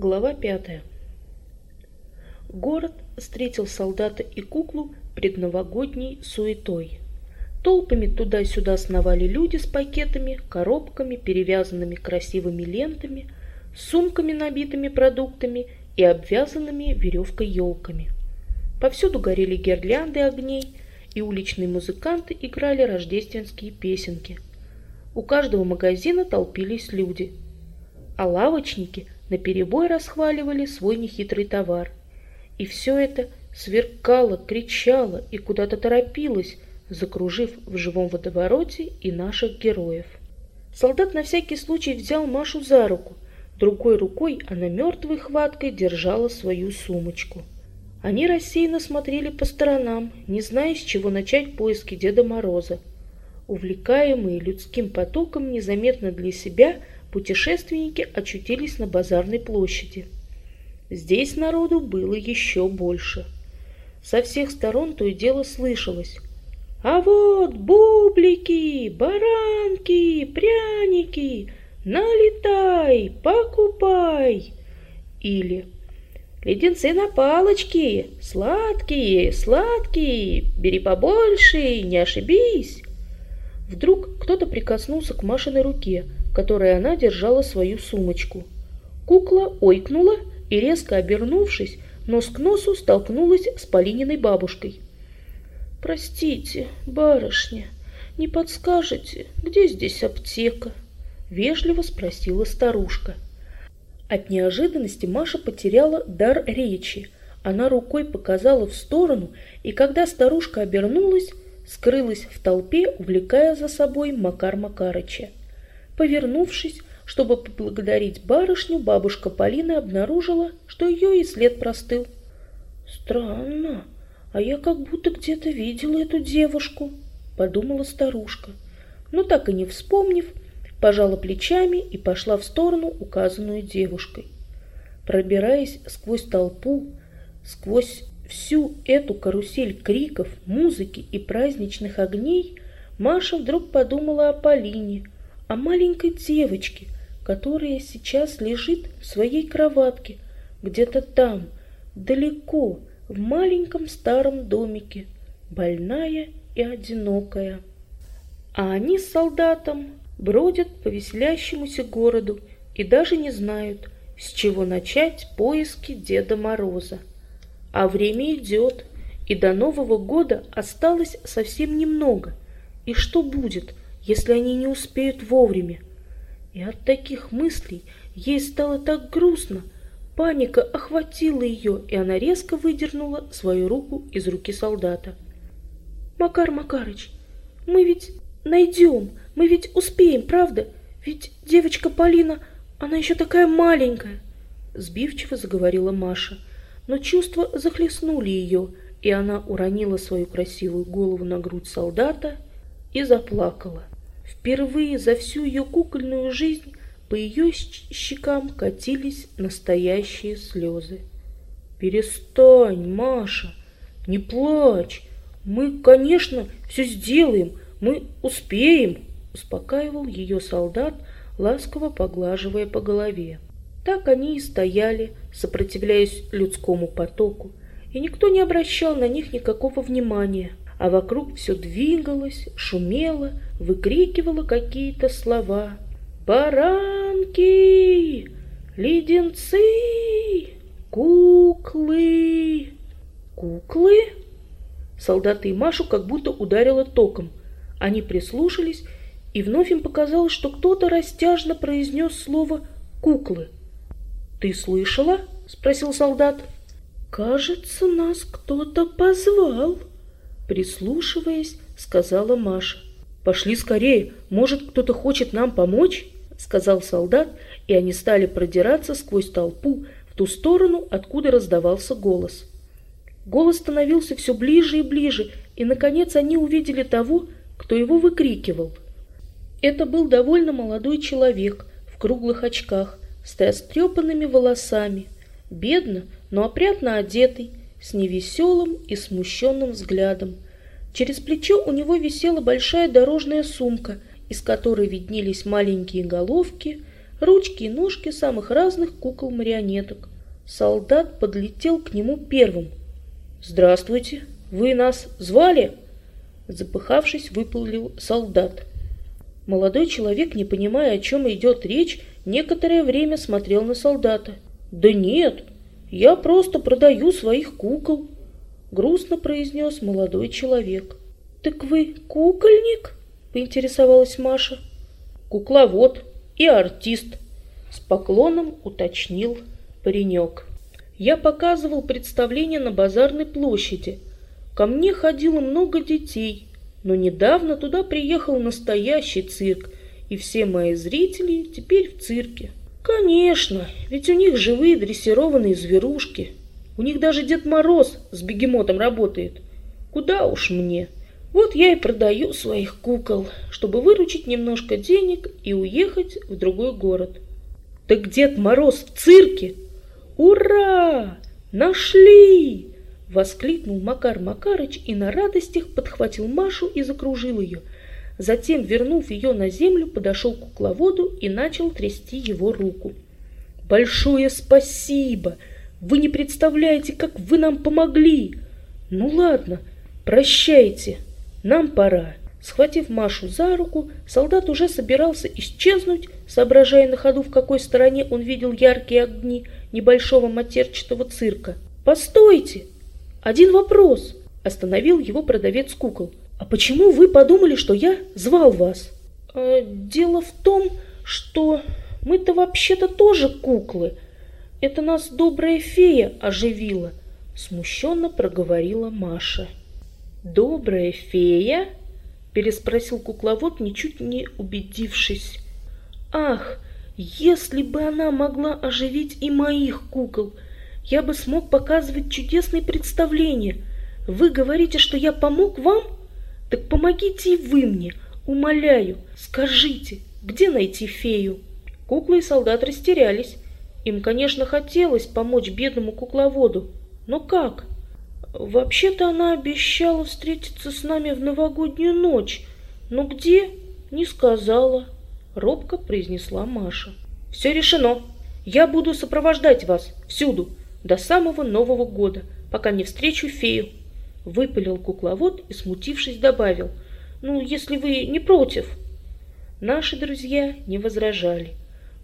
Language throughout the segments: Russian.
Глава пятая. Город встретил солдата и куклу предновогодней суетой. Толпами туда-сюда сновали люди с пакетами, коробками, перевязанными красивыми лентами, сумками, набитыми продуктами и обвязанными веревкой елками. Повсюду горели гирлянды огней, и уличные музыканты играли рождественские песенки. У каждого магазина толпились люди, а лавочники наперебой расхваливали свой нехитрый товар. И все это сверкало, кричало и куда-то торопилось, закружив в живом водовороте и наших героев. Солдат на всякий случай взял Машу за руку, другой рукой она мертвой хваткой держала свою сумочку. Они рассеянно смотрели по сторонам, не зная, с чего начать поиски Деда Мороза. Увлекаемые людским потоком незаметно для себя, путешественники очутились на базарной площади. Здесь народу было еще больше. Со всех сторон то и дело слышалось. «А вот бублики, баранки, пряники, налетай, покупай!» Или Леденцы на палочке, сладкие, сладкие, бери побольше, не ошибись. Вдруг кто-то прикоснулся к Машиной руке, которой она держала свою сумочку. Кукла ойкнула и, резко обернувшись, нос к носу столкнулась с Полининой бабушкой. «Простите, барышня, не подскажете, где здесь аптека?» — вежливо спросила старушка. — от неожиданности Маша потеряла дар речи. Она рукой показала в сторону, и когда старушка обернулась, скрылась в толпе, увлекая за собой Макар Макарыча. Повернувшись, чтобы поблагодарить барышню, бабушка Полина обнаружила, что ее и след простыл. «Странно, а я как будто где-то видела эту девушку», — подумала старушка. Но так и не вспомнив, пожала плечами и пошла в сторону, указанную девушкой. Пробираясь сквозь толпу, сквозь всю эту карусель криков, музыки и праздничных огней, Маша вдруг подумала о Полине, о маленькой девочке, которая сейчас лежит в своей кроватке, где-то там, далеко, в маленьком старом домике, больная и одинокая. А они с солдатом бродят по веселящемуся городу и даже не знают, с чего начать поиски Деда Мороза. А время идет, и до Нового года осталось совсем немного. И что будет, если они не успеют вовремя? И от таких мыслей ей стало так грустно. Паника охватила ее, и она резко выдернула свою руку из руки солдата. «Макар Макарыч, мы ведь найдем, мы ведь успеем, правда? Ведь девочка Полина, она еще такая маленькая. Сбивчиво заговорила Маша, но чувства захлестнули ее, и она уронила свою красивую голову на грудь солдата и заплакала. Впервые за всю ее кукольную жизнь по ее щекам катились настоящие слезы. «Перестань, Маша, не плачь. Мы, конечно, все сделаем, мы успеем», успокаивал ее солдат, ласково поглаживая по голове. Так они и стояли, сопротивляясь людскому потоку, и никто не обращал на них никакого внимания, а вокруг все двигалось, шумело, выкрикивало какие-то слова. «Баранки! Леденцы! Куклы!» «Куклы?» Солдаты и Машу как будто ударило током. Они прислушались и вновь им показалось, что кто-то растяжно произнес слово «куклы». «Ты слышала?» — спросил солдат. «Кажется, нас кто-то позвал», — прислушиваясь, сказала Маша. «Пошли скорее, может, кто-то хочет нам помочь?» — сказал солдат, и они стали продираться сквозь толпу в ту сторону, откуда раздавался голос. Голос становился все ближе и ближе, и, наконец, они увидели того, кто его выкрикивал — это был довольно молодой человек в круглых очках, с растрепанными волосами, бедно, но опрятно одетый, с невеселым и смущенным взглядом. Через плечо у него висела большая дорожная сумка, из которой виднелись маленькие головки, ручки и ножки самых разных кукол-марионеток. Солдат подлетел к нему первым. «Здравствуйте, вы нас звали?» Запыхавшись, выпалил солдат. Молодой человек, не понимая, о чем идет речь, некоторое время смотрел на солдата. «Да нет, я просто продаю своих кукол», — грустно произнес молодой человек. «Так вы кукольник?» — поинтересовалась Маша. «Кукловод и артист», — с поклоном уточнил паренек. «Я показывал представление на базарной площади. Ко мне ходило много детей, но недавно туда приехал настоящий цирк, и все мои зрители теперь в цирке. Конечно, ведь у них живые дрессированные зверушки. У них даже Дед Мороз с бегемотом работает. Куда уж мне? Вот я и продаю своих кукол, чтобы выручить немножко денег и уехать в другой город. Так Дед Мороз в цирке? Ура! Нашли! Воскликнул Макар Макарыч и на радостях подхватил Машу и закружил ее. Затем, вернув ее на землю, подошел к кукловоду и начал трясти его руку. «Большое спасибо! Вы не представляете, как вы нам помогли! Ну ладно, прощайте, нам пора!» Схватив Машу за руку, солдат уже собирался исчезнуть, соображая на ходу, в какой стороне он видел яркие огни небольшого матерчатого цирка. «Постойте!» «Один вопрос!» – остановил его продавец кукол. «А почему вы подумали, что я звал вас?» э, «Дело в том, что мы-то вообще-то тоже куклы. Это нас добрая фея оживила», – смущенно проговорила Маша. «Добрая фея?» – переспросил кукловод, ничуть не убедившись. «Ах, если бы она могла оживить и моих кукол!» я бы смог показывать чудесные представления. Вы говорите, что я помог вам? Так помогите и вы мне, умоляю. Скажите, где найти фею?» Куклы и солдат растерялись. Им, конечно, хотелось помочь бедному кукловоду. Но как? Вообще-то она обещала встретиться с нами в новогоднюю ночь. Но где? Не сказала. Робко произнесла Маша. Все решено. Я буду сопровождать вас всюду до самого Нового года, пока не встречу фею. Выпалил кукловод и, смутившись, добавил, «Ну, если вы не против». Наши друзья не возражали.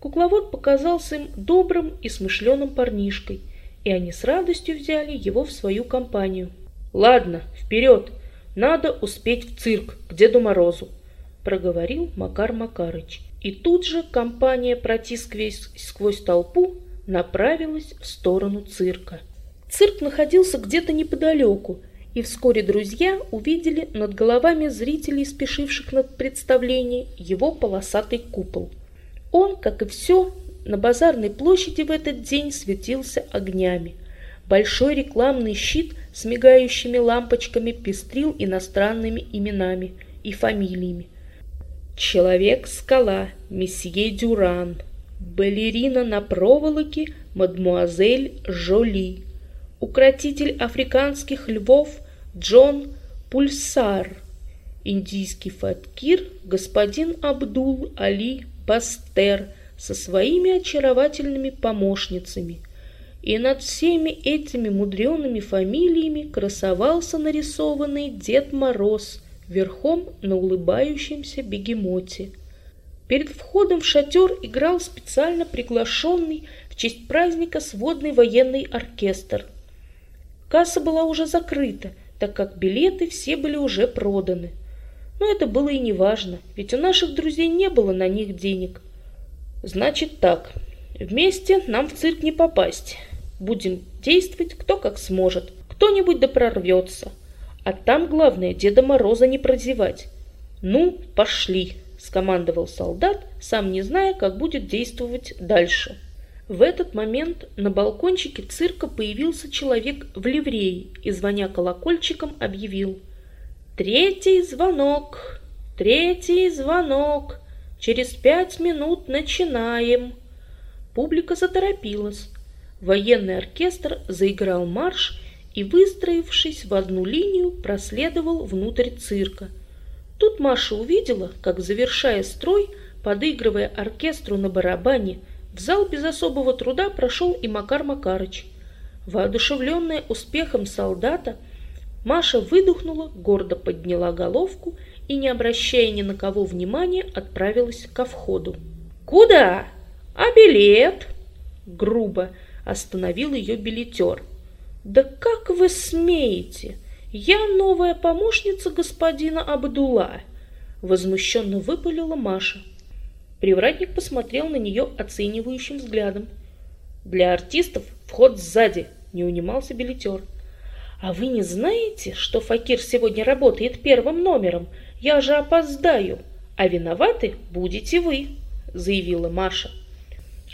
Кукловод показался им добрым и смышленым парнишкой, и они с радостью взяли его в свою компанию. «Ладно, вперед! Надо успеть в цирк к Деду Морозу!» — проговорил Макар Макарыч. И тут же компания, протискиваясь сквозь толпу, направилась в сторону цирка. Цирк находился где-то неподалеку, и вскоре друзья увидели над головами зрителей, спешивших на представление, его полосатый купол. Он, как и все, на базарной площади в этот день светился огнями. Большой рекламный щит с мигающими лампочками пестрил иностранными именами и фамилиями. Человек-скала, месье Дюран – балерина на проволоке мадмуазель Жоли, укротитель африканских львов Джон Пульсар, индийский фаткир господин Абдул Али Бастер со своими очаровательными помощницами. И над всеми этими мудреными фамилиями красовался нарисованный Дед Мороз верхом на улыбающемся бегемоте – Перед входом в шатер играл специально приглашенный в честь праздника сводный военный оркестр. Касса была уже закрыта, так как билеты все были уже проданы. Но это было и не важно, ведь у наших друзей не было на них денег. Значит так, вместе нам в цирк не попасть. Будем действовать кто как сможет, кто-нибудь да прорвется. А там главное Деда Мороза не прозевать. Ну, пошли скомандовал солдат, сам не зная, как будет действовать дальше. В этот момент на балкончике цирка появился человек в ливрее и, звоня колокольчиком, объявил «Третий звонок! Третий звонок! Через пять минут начинаем!» Публика заторопилась. Военный оркестр заиграл марш и, выстроившись в одну линию, проследовал внутрь цирка – Тут Маша увидела, как, завершая строй, подыгрывая оркестру на барабане, в зал без особого труда прошел и Макар Макарыч. Воодушевленная успехом солдата, Маша выдохнула, гордо подняла головку и, не обращая ни на кого внимания, отправилась ко входу. «Куда? А билет?» Грубо остановил ее билетер. «Да как вы смеете? Я новая помощница господина Абдула!» Возмущенно выпалила Маша. Привратник посмотрел на нее оценивающим взглядом. «Для артистов вход сзади», — не унимался билетер. «А вы не знаете, что Факир сегодня работает первым номером? Я же опоздаю, а виноваты будете вы», — заявила Маша.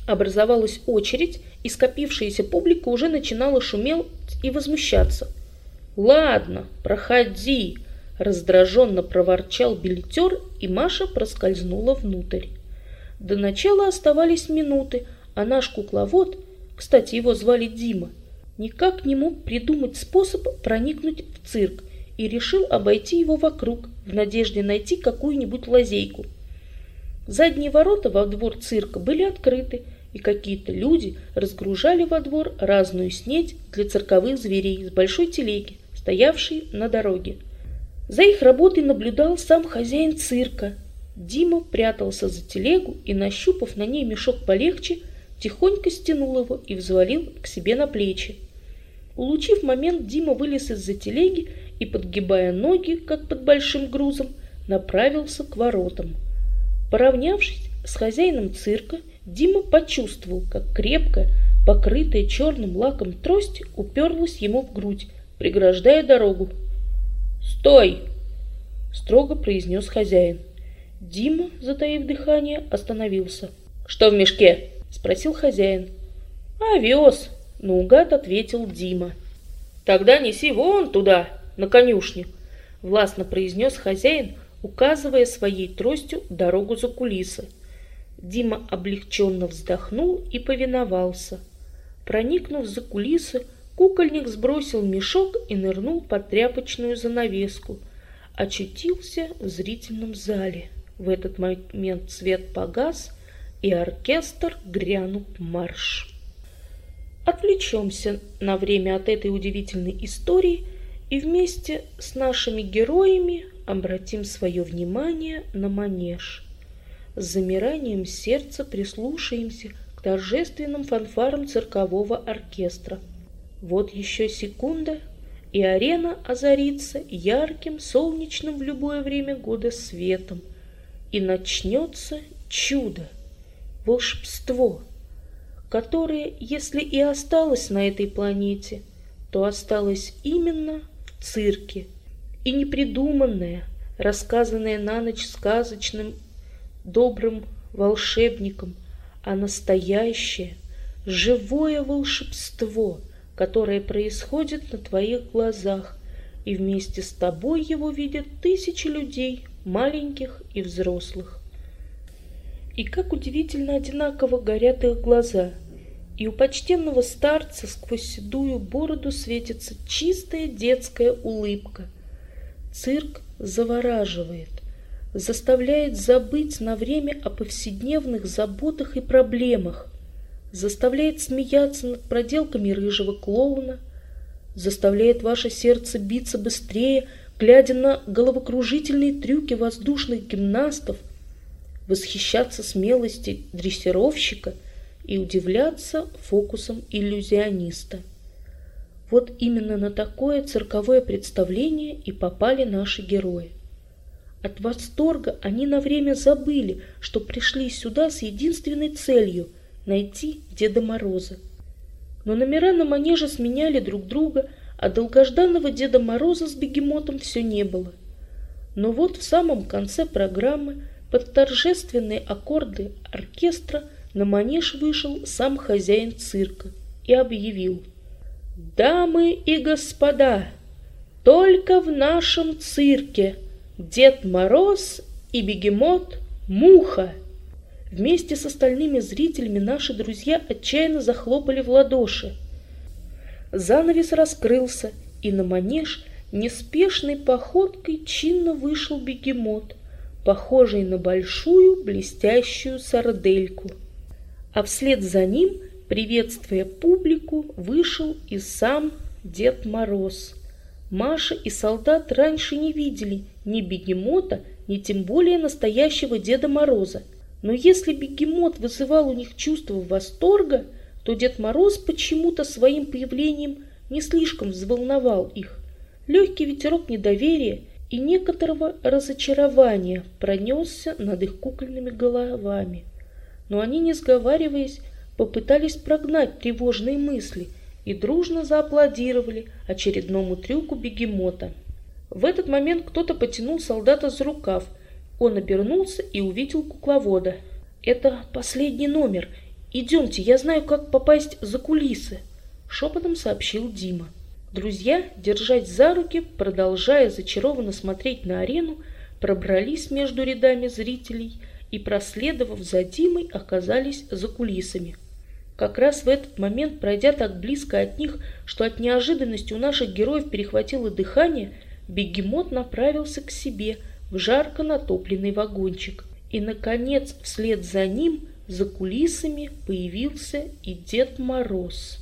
Образовалась очередь, и скопившаяся публика уже начинала шуметь и возмущаться. «Ладно, проходи», — раздраженно проворчал билетер, и Маша проскользнула внутрь. До начала оставались минуты, а наш кукловод, кстати, его звали Дима, никак не мог придумать способ проникнуть в цирк и решил обойти его вокруг в надежде найти какую-нибудь лазейку. Задние ворота во двор цирка были открыты, и какие-то люди разгружали во двор разную снедь для цирковых зверей с большой телеги, стоявшей на дороге. За их работой наблюдал сам хозяин цирка. Дима прятался за телегу и, нащупав на ней мешок полегче, тихонько стянул его и взвалил к себе на плечи. Улучив момент, Дима вылез из-за телеги и, подгибая ноги, как под большим грузом, направился к воротам. Поравнявшись с хозяином цирка, Дима почувствовал, как крепко, покрытая черным лаком трость уперлась ему в грудь, преграждая дорогу. «Стой!» — строго произнес хозяин. Дима, затаив дыхание, остановился. «Что в мешке?» — спросил хозяин. «Овес!» — наугад ответил Дима. «Тогда неси вон туда, на конюшню!» — властно произнес хозяин, указывая своей тростью дорогу за кулисы. Дима облегченно вздохнул и повиновался. Проникнув за кулисы, кукольник сбросил мешок и нырнул под тряпочную занавеску. Очутился в зрительном зале. В этот момент свет погас, и оркестр грянул марш. Отвлечемся на время от этой удивительной истории и вместе с нашими героями обратим свое внимание на манеж – с замиранием сердца прислушаемся к торжественным фанфарам циркового оркестра. Вот еще секунда, и арена озарится ярким, солнечным в любое время года светом, и начнется чудо, волшебство, которое, если и осталось на этой планете, то осталось именно в цирке, и непридуманное, рассказанное на ночь сказочным добрым волшебником, а настоящее, живое волшебство, которое происходит на твоих глазах, и вместе с тобой его видят тысячи людей, маленьких и взрослых. И как удивительно одинаково горят их глаза, и у почтенного старца сквозь седую бороду светится чистая детская улыбка. Цирк завораживает заставляет забыть на время о повседневных заботах и проблемах, заставляет смеяться над проделками рыжего клоуна, заставляет ваше сердце биться быстрее, глядя на головокружительные трюки воздушных гимнастов, восхищаться смелости дрессировщика и удивляться фокусам иллюзиониста. Вот именно на такое цирковое представление и попали наши герои. От восторга они на время забыли, что пришли сюда с единственной целью – найти Деда Мороза. Но номера на манеже сменяли друг друга, а долгожданного Деда Мороза с бегемотом все не было. Но вот в самом конце программы под торжественные аккорды оркестра на манеж вышел сам хозяин цирка и объявил «Дамы и господа, только в нашем цирке – Дед Мороз и бегемот Муха. Вместе с остальными зрителями наши друзья отчаянно захлопали в ладоши. Занавес раскрылся, и на манеж неспешной походкой чинно вышел бегемот, похожий на большую блестящую сардельку. А вслед за ним, приветствуя публику, вышел и сам Дед Мороз. Маша и солдат раньше не видели ни бегемота, ни тем более настоящего Деда Мороза. Но если бегемот вызывал у них чувство восторга, то Дед Мороз почему-то своим появлением не слишком взволновал их. Легкий ветерок недоверия и некоторого разочарования пронесся над их кукольными головами. Но они, не сговариваясь, попытались прогнать тревожные мысли и дружно зааплодировали очередному трюку бегемота. В этот момент кто-то потянул солдата за рукав. Он обернулся и увидел кукловода. «Это последний номер. Идемте, я знаю, как попасть за кулисы», — шепотом сообщил Дима. Друзья, держась за руки, продолжая зачарованно смотреть на арену, пробрались между рядами зрителей и, проследовав за Димой, оказались за кулисами. Как раз в этот момент, пройдя так близко от них, что от неожиданности у наших героев перехватило дыхание, бегемот направился к себе в жарко натопленный вагончик. И, наконец, вслед за ним, за кулисами, появился и Дед Мороз.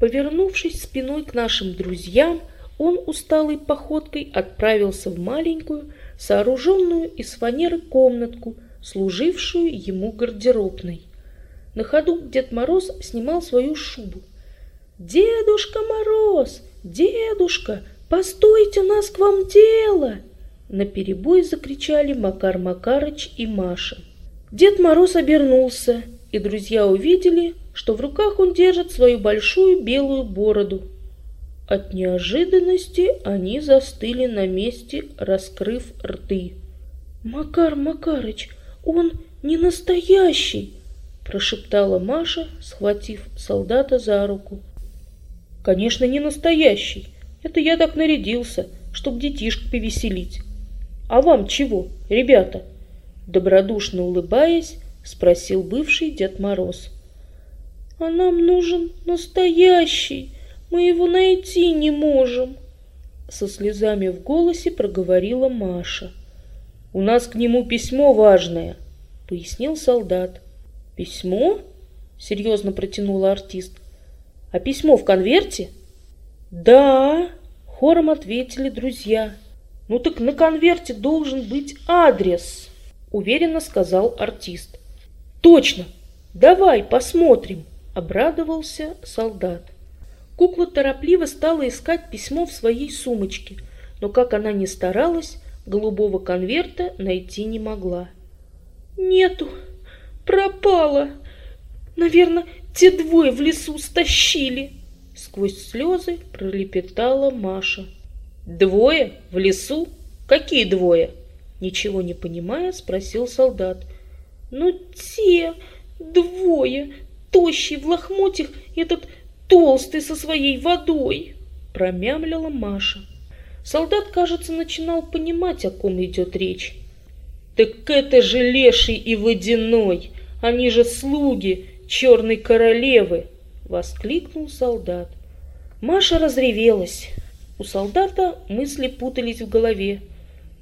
Повернувшись спиной к нашим друзьям, он усталой походкой отправился в маленькую, сооруженную из фанеры комнатку, служившую ему гардеробной. На ходу Дед Мороз снимал свою шубу. «Дедушка Мороз! Дедушка! Постойте, у нас к вам дело!» На перебой закричали Макар Макарыч и Маша. Дед Мороз обернулся, и друзья увидели, что в руках он держит свою большую белую бороду. От неожиданности они застыли на месте, раскрыв рты. «Макар Макарыч, он не настоящий!» – прошептала Маша, схватив солдата за руку. «Конечно, не настоящий. Это я так нарядился, чтоб детишек повеселить. А вам чего, ребята?» Добродушно улыбаясь, спросил бывший Дед Мороз. А нам нужен настоящий. Мы его найти не можем. Со слезами в голосе проговорила Маша. У нас к нему письмо важное, пояснил солдат. Письмо? Серьезно протянула артист. А письмо в конверте? Да, хором ответили друзья. Ну так на конверте должен быть адрес, уверенно сказал артист. Точно, давай посмотрим. Обрадовался солдат. Кукла торопливо стала искать письмо в своей сумочке, но как она ни старалась, голубого конверта найти не могла. «Нету! Пропала! Наверное, те двое в лесу стащили!» Сквозь слезы пролепетала Маша. «Двое? В лесу? Какие двое?» Ничего не понимая, спросил солдат. «Ну, те двое, тощий в лохмотьях этот толстый со своей водой!» Промямлила Маша. Солдат, кажется, начинал понимать, о ком идет речь. «Так это же леший и водяной! Они же слуги черной королевы!» Воскликнул солдат. Маша разревелась. У солдата мысли путались в голове.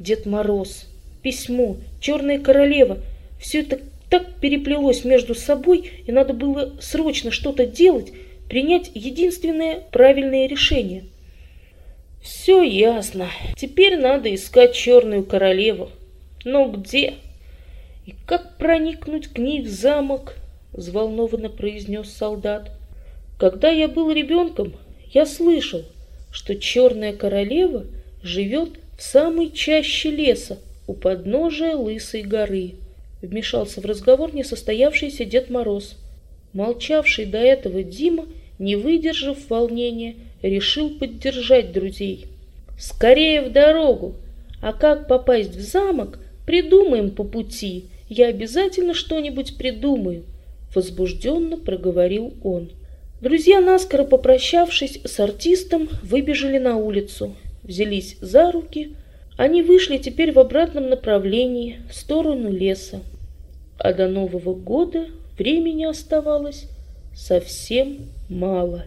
Дед Мороз, письмо, черная королева — все это так переплелось между собой, и надо было срочно что-то делать, принять единственное правильное решение. Все ясно. Теперь надо искать черную королеву. Но где? И как проникнуть к ней в замок? Взволнованно произнес солдат. Когда я был ребенком, я слышал, что черная королева живет самой чаще леса у подножия Лысой горы. Вмешался в разговор несостоявшийся Дед Мороз. Молчавший до этого Дима, не выдержав волнения, решил поддержать друзей. «Скорее в дорогу! А как попасть в замок, придумаем по пути. Я обязательно что-нибудь придумаю», — возбужденно проговорил он. Друзья, наскоро попрощавшись с артистом, выбежали на улицу, взялись за руки. Они вышли теперь в обратном направлении, в сторону леса а до Нового года времени оставалось совсем мало.